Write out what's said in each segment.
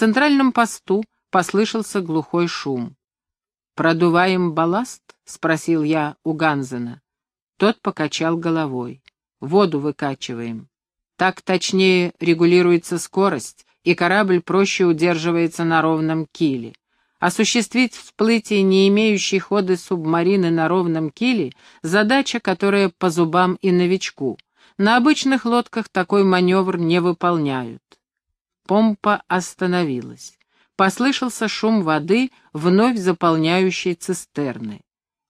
центральном посту послышался глухой шум. «Продуваем балласт?» — спросил я у Ганзена. Тот покачал головой. «Воду выкачиваем. Так точнее регулируется скорость, и корабль проще удерживается на ровном киле. Осуществить всплытие не имеющей хода субмарины на ровном киле — задача, которая по зубам и новичку. На обычных лодках такой маневр не выполняют. Помпа остановилась. Послышался шум воды, вновь заполняющей цистерны.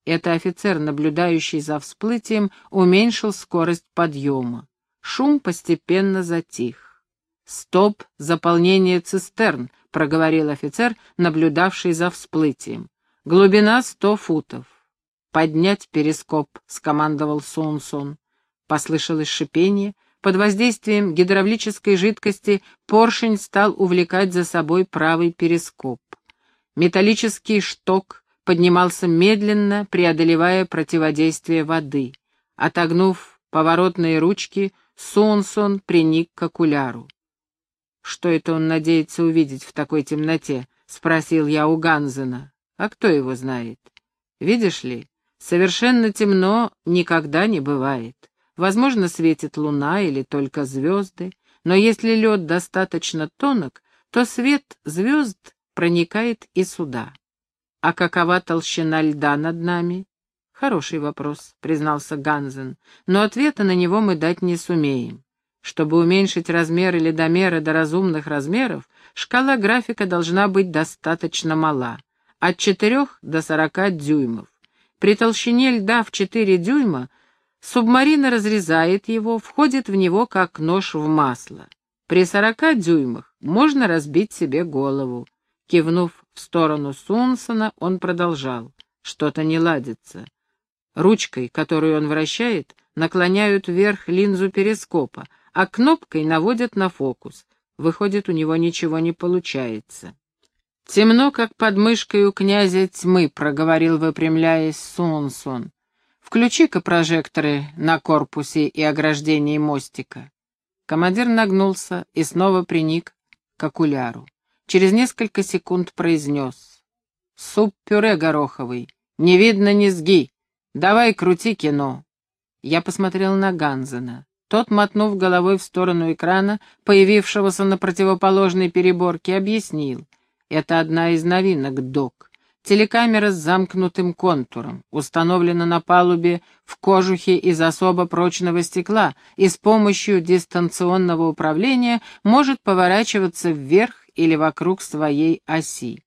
Это офицер, наблюдающий за всплытием, уменьшил скорость подъема. Шум постепенно затих. «Стоп, заполнение цистерн», — проговорил офицер, наблюдавший за всплытием. «Глубина сто футов». «Поднять перископ», — скомандовал Сунсон. Послышалось шипение. Под воздействием гидравлической жидкости поршень стал увлекать за собой правый перископ. Металлический шток поднимался медленно, преодолевая противодействие воды. Отогнув поворотные ручки, Сунсон приник к окуляру. «Что это он надеется увидеть в такой темноте?» — спросил я у Ганзена. «А кто его знает? Видишь ли, совершенно темно никогда не бывает. Возможно, светит луна или только звезды, но если лед достаточно тонок, то свет звезд проникает и сюда. А какова толщина льда над нами? Хороший вопрос, признался Ганзен, но ответа на него мы дать не сумеем. Чтобы уменьшить размеры ледомера до разумных размеров, шкала графика должна быть достаточно мала, от 4 до 40 дюймов. При толщине льда в 4 дюйма субмарина разрезает его, входит в него как нож в масло. При 40 дюймах можно разбить себе голову. Кивнув в сторону Сунсона, он продолжал. Что-то не ладится. Ручкой, которую он вращает, наклоняют вверх линзу перископа, а кнопкой наводят на фокус. Выходит, у него ничего не получается. «Темно, как под мышкой у князя тьмы», — проговорил, выпрямляясь Сунсон. «Включи-ка прожекторы на корпусе и ограждении мостика». Командир нагнулся и снова приник к окуляру. Через несколько секунд произнес. «Суп-пюре гороховый. Не видно низги. Давай крути кино». Я посмотрел на Ганзена. Тот, мотнув головой в сторону экрана, появившегося на противоположной переборке, объяснил. Это одна из новинок, док. Телекамера с замкнутым контуром, установлена на палубе в кожухе из особо прочного стекла и с помощью дистанционного управления может поворачиваться вверх или вокруг своей оси.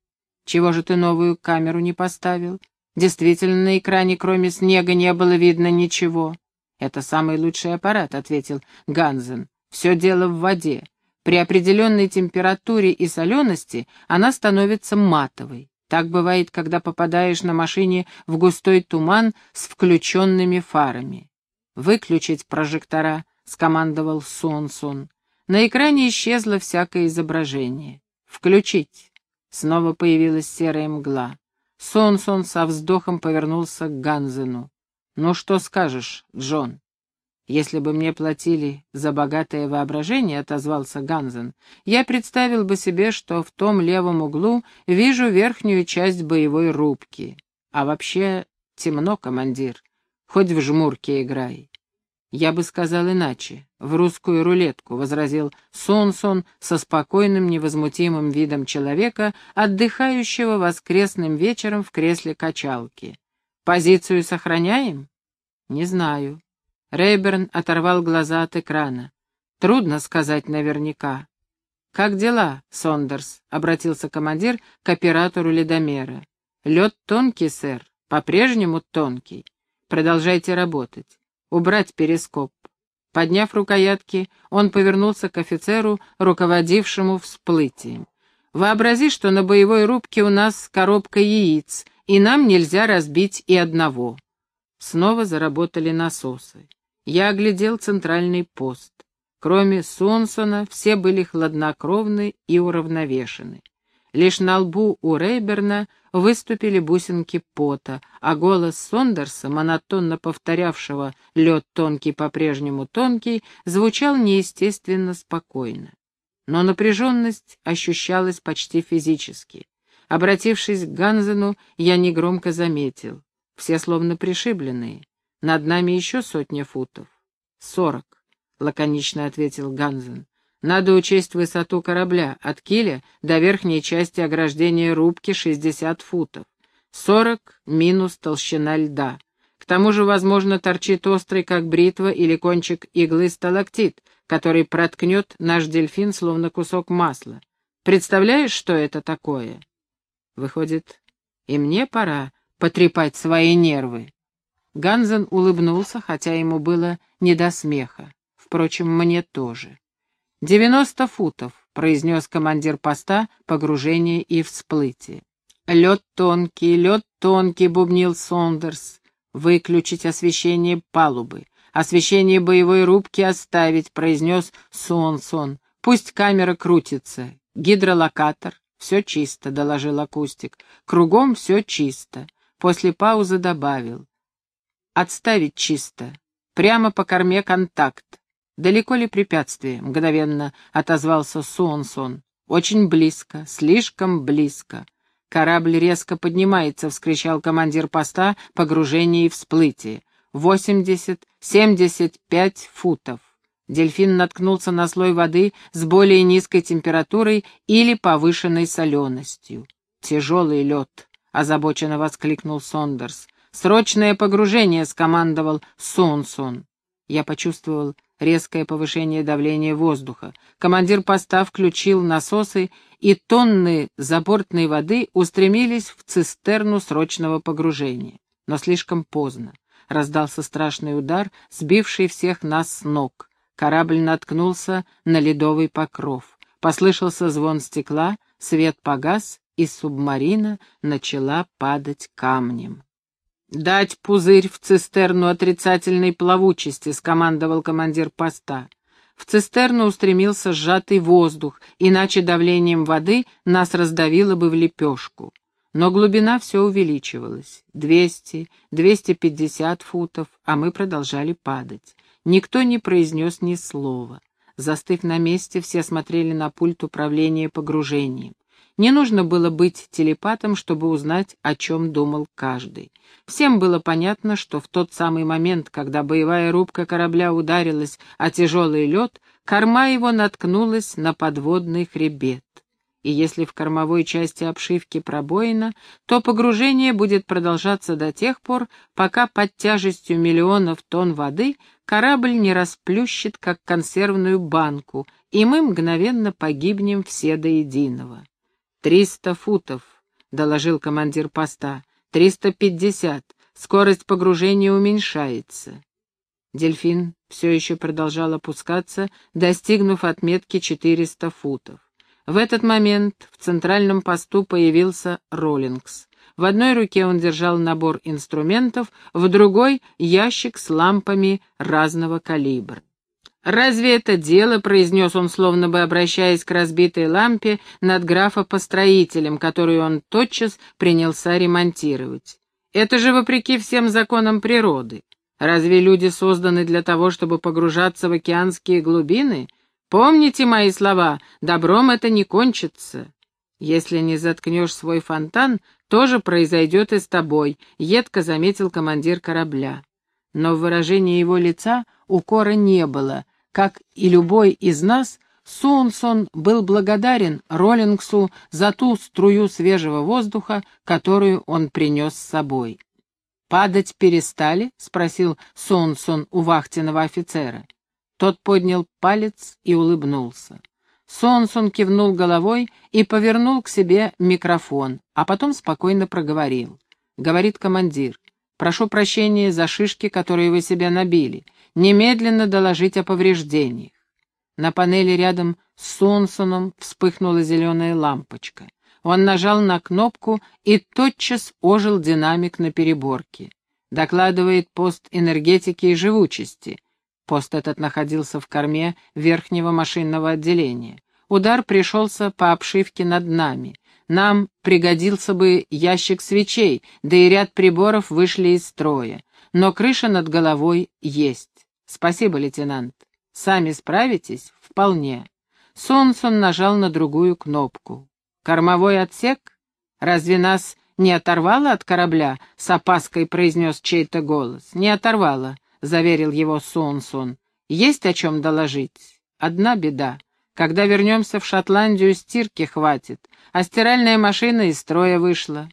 Чего же ты новую камеру не поставил? Действительно, на экране кроме снега не было видно ничего. «Это самый лучший аппарат», — ответил Ганзен. «Все дело в воде. При определенной температуре и солености она становится матовой. Так бывает, когда попадаешь на машине в густой туман с включенными фарами. «Выключить прожектора», — скомандовал Сонсон. На экране исчезло всякое изображение. «Включить». Снова появилась серая мгла. Сонсон со вздохом повернулся к Ганзену. «Ну что скажешь, Джон?» «Если бы мне платили за богатое воображение», — отозвался Ганзен, «я представил бы себе, что в том левом углу вижу верхнюю часть боевой рубки. А вообще темно, командир, хоть в жмурке играй». «Я бы сказал иначе, в русскую рулетку», — возразил Сонсон со спокойным невозмутимым видом человека, отдыхающего воскресным вечером в кресле качалки. Позицию сохраняем? Не знаю. Рейберн оторвал глаза от экрана. Трудно сказать наверняка. «Как дела, Сондерс?» — обратился командир к оператору ледомера. «Лед тонкий, сэр, по-прежнему тонкий. Продолжайте работать. Убрать перископ». Подняв рукоятки, он повернулся к офицеру, руководившему всплытием. «Вообрази, что на боевой рубке у нас коробка яиц, и нам нельзя разбить и одного. Снова заработали насосы. Я оглядел центральный пост. Кроме Сонсона, все были хладнокровны и уравновешены. Лишь на лбу у Рейберна выступили бусинки пота, а голос Сондерса, монотонно повторявшего «лед тонкий по-прежнему тонкий», звучал неестественно спокойно. но напряженность ощущалась почти физически. Обратившись к Ганзену, я негромко заметил. Все словно пришибленные. Над нами еще сотня футов. «Сорок», — лаконично ответил Ганзен. «Надо учесть высоту корабля. От киля до верхней части ограждения рубки шестьдесят футов. Сорок минус толщина льда. К тому же, возможно, торчит острый, как бритва, или кончик иглы сталактит, который проткнет наш дельфин, словно кусок масла. Представляешь, что это такое?» «Выходит, и мне пора потрепать свои нервы». Ганзен улыбнулся, хотя ему было не до смеха. Впрочем, мне тоже. «Девяносто футов», — произнес командир поста, погружение и всплытие. «Лед тонкий, лед тонкий», — бубнил Сондерс. «Выключить освещение палубы. Освещение боевой рубки оставить», — произнес Сонсон. «Пусть камера крутится. Гидролокатор. Все чисто», — доложил акустик. «Кругом все чисто». После паузы добавил. Отставить чисто. Прямо по корме контакт. Далеко ли препятствие? Мгновенно отозвался Суонсон. Очень близко, слишком близко. Корабль резко поднимается, вскричал командир поста, погружение и всплытие. Восемьдесят, семьдесят пять футов. Дельфин наткнулся на слой воды с более низкой температурой или повышенной соленостью. «Тяжелый лед», — озабоченно воскликнул Сондерс. «Срочное погружение!» — скомандовал Сунсун. Я почувствовал резкое повышение давления воздуха. Командир поста включил насосы, и тонны забортной воды устремились в цистерну срочного погружения. Но слишком поздно. Раздался страшный удар, сбивший всех нас с ног. Корабль наткнулся на ледовый покров. Послышался звон стекла, свет погас, и субмарина начала падать камнем. «Дать пузырь в цистерну отрицательной плавучести», — скомандовал командир поста. В цистерну устремился сжатый воздух, иначе давлением воды нас раздавило бы в лепешку. Но глубина все увеличивалась. Двести, двести пятьдесят футов, а мы продолжали падать. Никто не произнес ни слова. Застыв на месте, все смотрели на пульт управления погружением. Не нужно было быть телепатом, чтобы узнать, о чем думал каждый. Всем было понятно, что в тот самый момент, когда боевая рубка корабля ударилась о тяжелый лед, корма его наткнулась на подводный хребет. И если в кормовой части обшивки пробоина, то погружение будет продолжаться до тех пор, пока под тяжестью миллионов тонн воды корабль не расплющит, как консервную банку, и мы мгновенно погибнем все до единого. «Триста футов», — доложил командир поста. «Триста пятьдесят. Скорость погружения уменьшается». Дельфин все еще продолжал опускаться, достигнув отметки 400 футов. В этот момент в центральном посту появился Роллингс. В одной руке он держал набор инструментов, в другой — ящик с лампами разного калибра. «Разве это дело?» — произнес он, словно бы обращаясь к разбитой лампе над графа-построителем, которую он тотчас принялся ремонтировать. «Это же вопреки всем законам природы. Разве люди созданы для того, чтобы погружаться в океанские глубины? Помните мои слова, добром это не кончится. Если не заткнешь свой фонтан, тоже произойдет и с тобой», — едко заметил командир корабля. Но в выражении его лица укора не было — как и любой из нас, Сунсон был благодарен Роллингсу за ту струю свежего воздуха, которую он принес с собой. «Падать перестали?» — спросил Сунсон у вахтенного офицера. Тот поднял палец и улыбнулся. Сонсон кивнул головой и повернул к себе микрофон, а потом спокойно проговорил. Говорит командир, прошу прощения за шишки, которые вы себе набили немедленно доложить о повреждениях. На панели рядом с Сонсоном вспыхнула зеленая лампочка. Он нажал на кнопку, и тотчас ожил динамик на переборке. Докладывает пост энергетики и живучести. Пост этот находился в корме верхнего машинного отделения. Удар пришелся по обшивке над нами. Нам пригодился бы ящик свечей, да и ряд приборов вышли из строя. Но крыша над головой есть. «Спасибо, лейтенант. Сами справитесь? Вполне». Сонсон нажал на другую кнопку. «Кормовой отсек? Разве нас не оторвало от корабля?» — с опаской произнес чей-то голос. «Не оторвало», — заверил его Сонсон. «Есть о чем доложить? Одна беда. Когда вернемся в Шотландию, стирки хватит, а стиральная машина из строя вышла».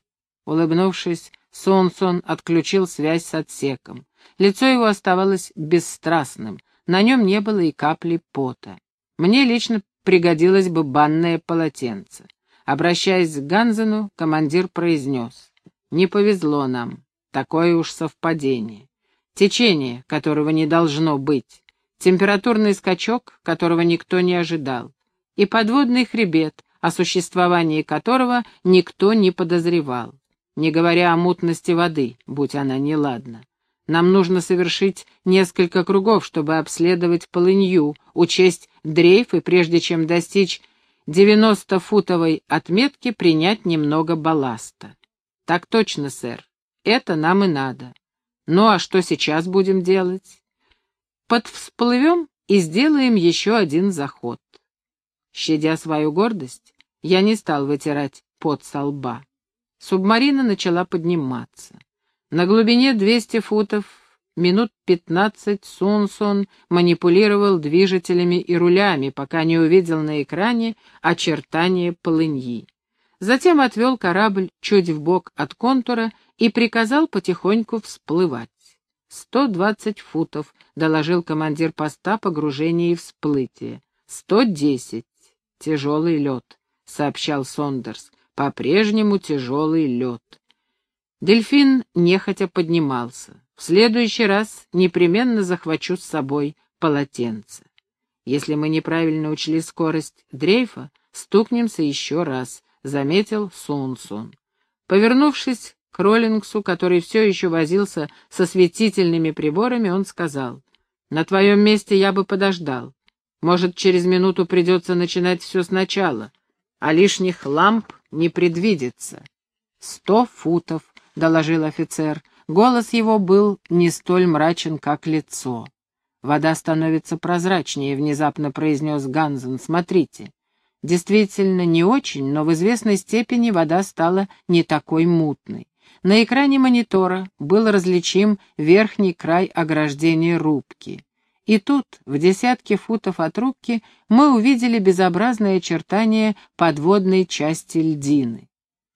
Улыбнувшись, Сонсон отключил связь с отсеком. Лицо его оставалось бесстрастным, на нем не было и капли пота. Мне лично пригодилось бы банное полотенце. Обращаясь к Ганзену, командир произнес. «Не повезло нам. Такое уж совпадение. Течение, которого не должно быть. Температурный скачок, которого никто не ожидал. И подводный хребет, о существовании которого никто не подозревал. Не говоря о мутности воды, будь она неладна. Нам нужно совершить несколько кругов, чтобы обследовать полынью, учесть дрейф и прежде чем достичь 90-футовой отметки принять немного балласта. Так точно, сэр. Это нам и надо. Ну а что сейчас будем делать? Подвсплывем и сделаем еще один заход. Щадя свою гордость, я не стал вытирать пот со лба. Субмарина начала подниматься. На глубине 200 футов минут 15 Сунсон манипулировал движителями и рулями, пока не увидел на экране очертания полыньи. Затем отвел корабль чуть вбок от контура и приказал потихоньку всплывать. «Сто двадцать футов», — доложил командир поста погружения и всплытия. «Сто десять. Тяжелый лед», — сообщал Сондерс. «По-прежнему тяжелый лед». Дельфин нехотя поднимался. В следующий раз непременно захвачу с собой полотенце. Если мы неправильно учли скорость дрейфа, стукнемся еще раз, — заметил Сунсун. Повернувшись к Роллингсу, который все еще возился со светительными приборами, он сказал, «На твоем месте я бы подождал. Может, через минуту придется начинать все сначала, а лишних ламп не предвидится». «Сто футов», — доложил офицер. Голос его был не столь мрачен, как лицо. «Вода становится прозрачнее», — внезапно произнес Ганзен. «Смотрите». Действительно, не очень, но в известной степени вода стала не такой мутной. На экране монитора был различим верхний край ограждения рубки. И тут, в десятке футов от рубки, мы увидели безобразное очертание подводной части льдины.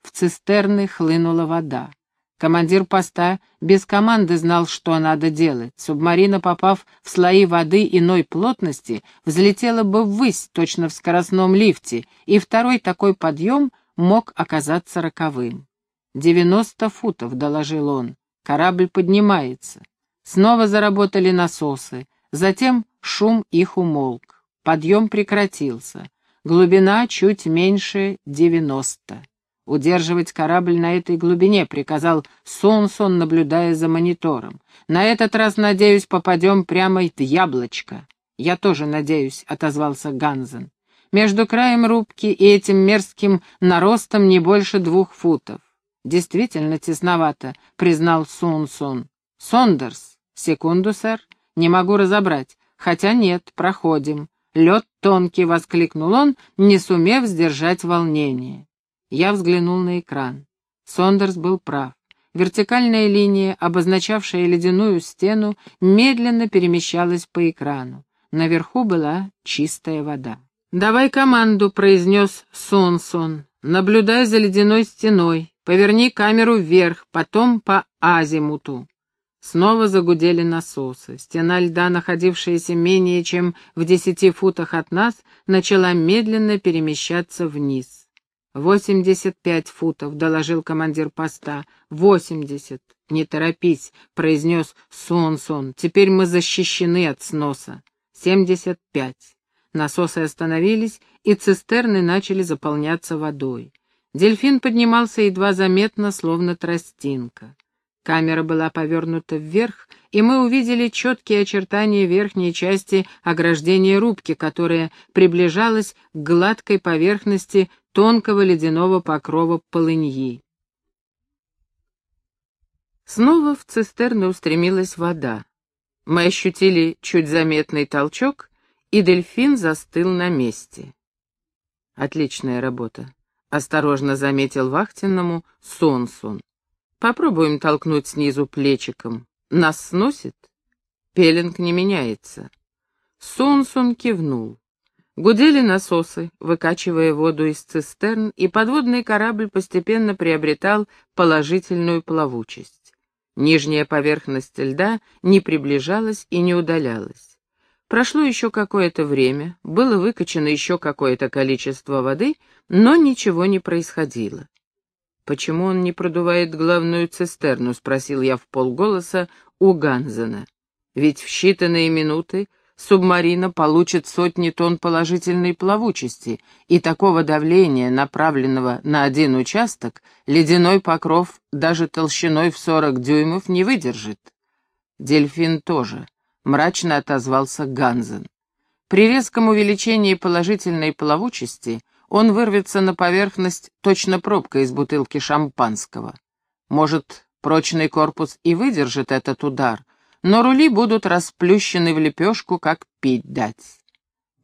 В цистерны хлынула вода. Командир поста без команды знал, что надо делать. Субмарина, попав в слои воды иной плотности, взлетела бы ввысь, точно в скоростном лифте, и второй такой подъем мог оказаться роковым. «Девяносто футов», — доложил он. «Корабль поднимается». Снова заработали насосы. Затем шум их умолк. Подъем прекратился. Глубина чуть меньше девяносто. «Удерживать корабль на этой глубине», — приказал Сонсон, наблюдая за монитором. «На этот раз, надеюсь, попадем прямо в яблочко». «Я тоже надеюсь», — отозвался Ганзен. «Между краем рубки и этим мерзким наростом не больше двух футов». «Действительно тесновато», — признал Сунсон. «Сондерс». «Секунду, сэр. Не могу разобрать. Хотя нет, проходим». «Лед тонкий», — воскликнул он, не сумев сдержать волнение. Я взглянул на экран. Сондерс был прав. Вертикальная линия, обозначавшая ледяную стену, медленно перемещалась по экрану. Наверху была чистая вода. «Давай команду», — произнес Сонсон. «Наблюдай за ледяной стеной. Поверни камеру вверх, потом по азимуту». Снова загудели насосы. Стена льда, находившаяся менее чем в десяти футах от нас, начала медленно перемещаться вниз. «Восемьдесят пять футов», — доложил командир поста. «Восемьдесят». «Не торопись», — произнес Сонсон. «Теперь мы защищены от сноса». «Семьдесят пять». Насосы остановились, и цистерны начали заполняться водой. Дельфин поднимался едва заметно, словно тростинка. Камера была повернута вверх, и мы увидели четкие очертания верхней части ограждения рубки, которая приближалась к гладкой поверхности тонкого ледяного покрова полыньи. Снова в цистерну устремилась вода. Мы ощутили чуть заметный толчок и дельфин застыл на месте. Отличная работа, осторожно заметил вахтенному Сонсун. Попробуем толкнуть снизу плечиком. Нас сносит? Пеленг не меняется. Сонсун кивнул. Гудели насосы, выкачивая воду из цистерн, и подводный корабль постепенно приобретал положительную плавучесть. Нижняя поверхность льда не приближалась и не удалялась. Прошло еще какое-то время, было выкачано еще какое-то количество воды, но ничего не происходило. «Почему он не продувает главную цистерну?» — спросил я в полголоса у Ганзена. «Ведь в считанные минуты субмарина получит сотни тонн положительной плавучести, и такого давления, направленного на один участок, ледяной покров даже толщиной в сорок дюймов не выдержит. Дельфин тоже, мрачно отозвался Ганзен. При резком увеличении положительной плавучести он вырвется на поверхность точно пробка из бутылки шампанского. Может, прочный корпус и выдержит этот удар, но рули будут расплющены в лепешку, как пить дать.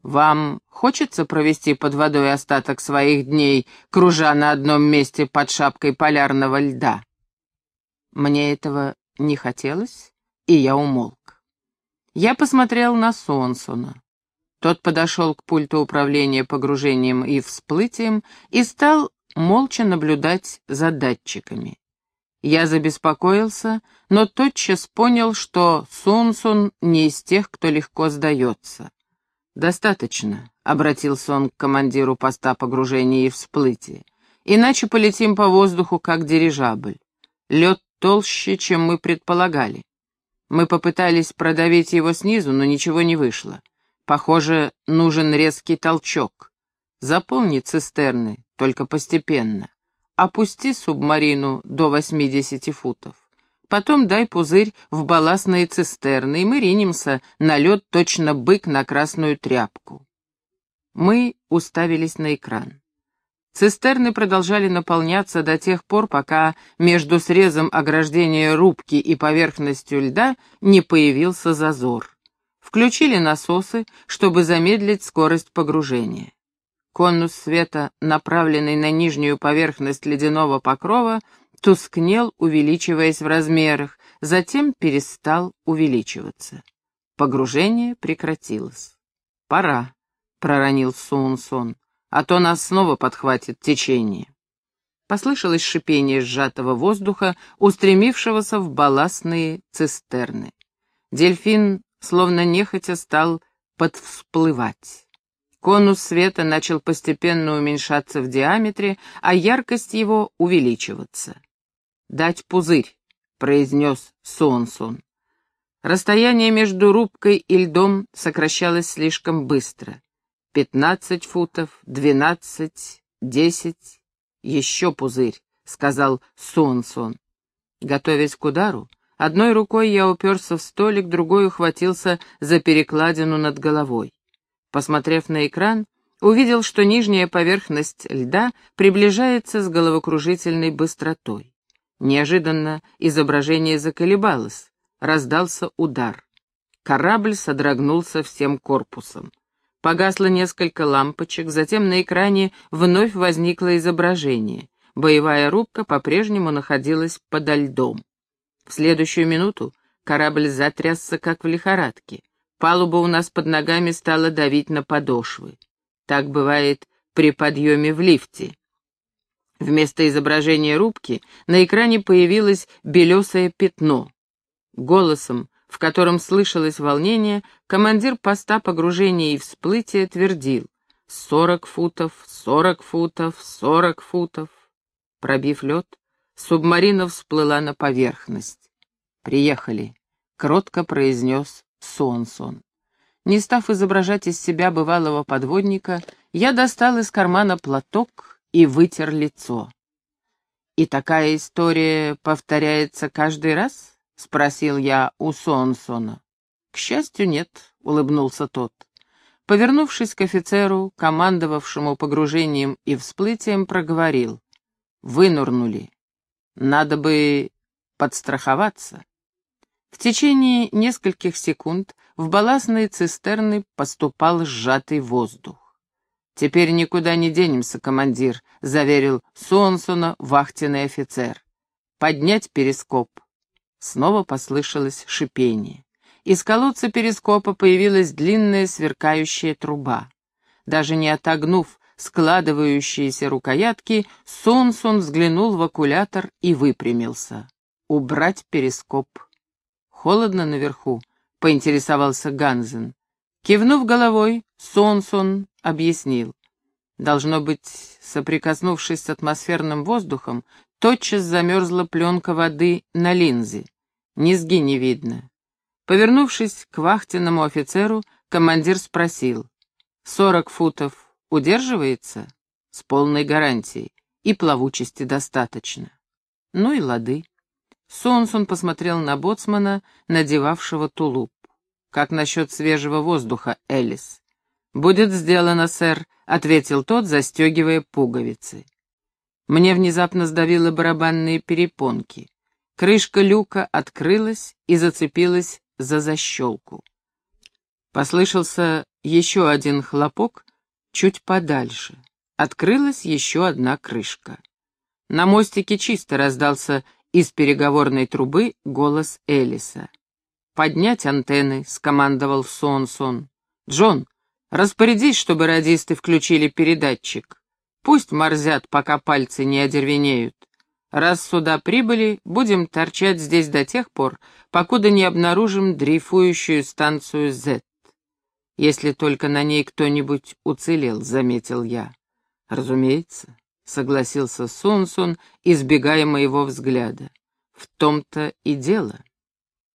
Вам хочется провести под водой остаток своих дней, кружа на одном месте под шапкой полярного льда? Мне этого не хотелось, и я умолк. Я посмотрел на Сонсона. Тот подошел к пульту управления погружением и всплытием и стал молча наблюдать за датчиками. Я забеспокоился, но тотчас понял, что Сунсун не из тех, кто легко сдается. «Достаточно», — обратился он к командиру поста погружения и всплытия. «Иначе полетим по воздуху, как дирижабль. Лед толще, чем мы предполагали. Мы попытались продавить его снизу, но ничего не вышло. Похоже, нужен резкий толчок. Заполни цистерны, только постепенно. Опусти субмарину до 80 футов. Потом дай пузырь в балластные цистерны, и мы ринемся на лед точно бык на красную тряпку. Мы уставились на экран. Цистерны продолжали наполняться до тех пор, пока между срезом ограждения рубки и поверхностью льда не появился зазор. Включили насосы, чтобы замедлить скорость погружения. Конус света, направленный на нижнюю поверхность ледяного покрова, тускнел, увеличиваясь в размерах, затем перестал увеличиваться. Погружение прекратилось. «Пора», — проронил Сунсон, — «а то нас снова подхватит течение». Послышалось шипение сжатого воздуха, устремившегося в балластные цистерны. Дельфин, словно нехотя, стал подвсплывать. Конус света начал постепенно уменьшаться в диаметре, а яркость его увеличиваться. «Дать пузырь», — произнес Сонсон. Расстояние между рубкой и льдом сокращалось слишком быстро. «Пятнадцать футов, двенадцать, десять, еще пузырь», — сказал Сонсон. Готовясь к удару, одной рукой я уперся в столик, другой ухватился за перекладину над головой. Посмотрев на экран, увидел, что нижняя поверхность льда приближается с головокружительной быстротой. Неожиданно изображение заколебалось, раздался удар. Корабль содрогнулся всем корпусом. Погасло несколько лампочек, затем на экране вновь возникло изображение. Боевая рубка по-прежнему находилась подо льдом. В следующую минуту корабль затрясся, как в лихорадке. Палуба у нас под ногами стала давить на подошвы. Так бывает при подъеме в лифте. Вместо изображения рубки на экране появилось белесое пятно. Голосом, в котором слышалось волнение, командир поста погружения и всплытия твердил «Сорок футов, сорок футов, сорок футов». Пробив лед, субмарина всплыла на поверхность. «Приехали», — кротко произнес Сонсон. Не став изображать из себя бывалого подводника, я достал из кармана платок и вытер лицо. «И такая история повторяется каждый раз?» — спросил я у Сонсона. «К счастью, нет», — улыбнулся тот. Повернувшись к офицеру, командовавшему погружением и всплытием, проговорил. «Вынурнули. Надо бы подстраховаться». В течение нескольких секунд в балластные цистерны поступал сжатый воздух. «Теперь никуда не денемся, командир», — заверил Сонсона вахтенный офицер. «Поднять перископ». Снова послышалось шипение. Из колодца перископа появилась длинная сверкающая труба. Даже не отогнув складывающиеся рукоятки, Сонсон взглянул в окулятор и выпрямился. «Убрать перископ». «Холодно наверху», — поинтересовался Ганзен. Кивнув головой, Сонсон объяснил. Должно быть, соприкоснувшись с атмосферным воздухом, тотчас замерзла пленка воды на линзе. Низги не видно. Повернувшись к вахтенному офицеру, командир спросил. «Сорок футов удерживается?» «С полной гарантией. И плавучести достаточно». «Ну и лады». Сонсон посмотрел на боцмана, надевавшего тулуп. «Как насчет свежего воздуха, Элис?» «Будет сделано, сэр», — ответил тот, застегивая пуговицы. Мне внезапно сдавило барабанные перепонки. Крышка люка открылась и зацепилась за защелку. Послышался еще один хлопок чуть подальше. Открылась еще одна крышка. На мостике чисто раздался из переговорной трубы голос Элиса. «Поднять антенны», — скомандовал Сонсон. «Джон, распорядись, чтобы радисты включили передатчик. Пусть морзят, пока пальцы не одервенеют. Раз сюда прибыли, будем торчать здесь до тех пор, покуда не обнаружим дрейфующую станцию Z. Если только на ней кто-нибудь уцелел, заметил я. Разумеется, согласился Сунсун, избегая моего взгляда. В том-то и дело.